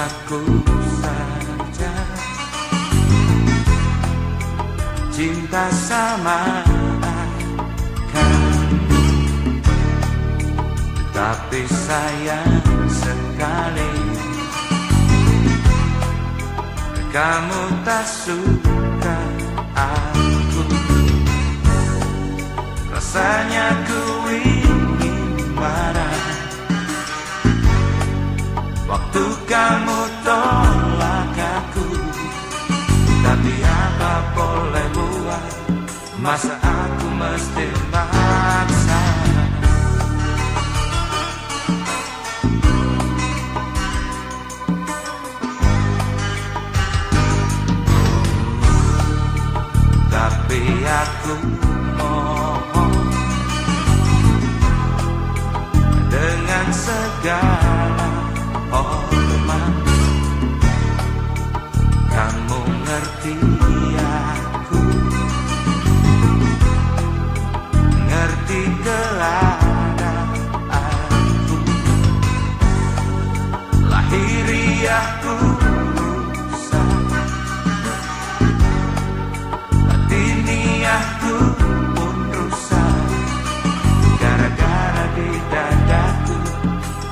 aku saja. Cinta sama kamu Tapi sayang sekali. Kamu tak suka aku. Rasanya Masa aku mesti maksa? Tapi aku mohon Dengan segala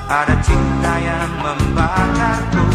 Ada cinta yang membakarku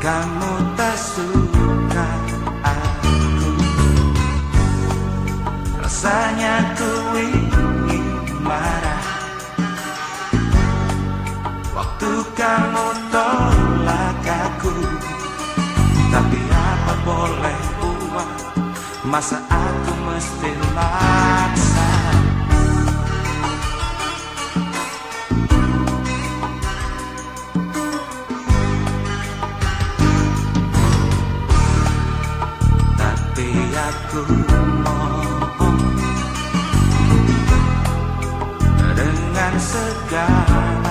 Kamu tak suka aku. Rasanya ku ingin marah. Waktu kamu tolak aku. Tapi apa boleh buat? Masa aku mesti maksa mohon Dengan segala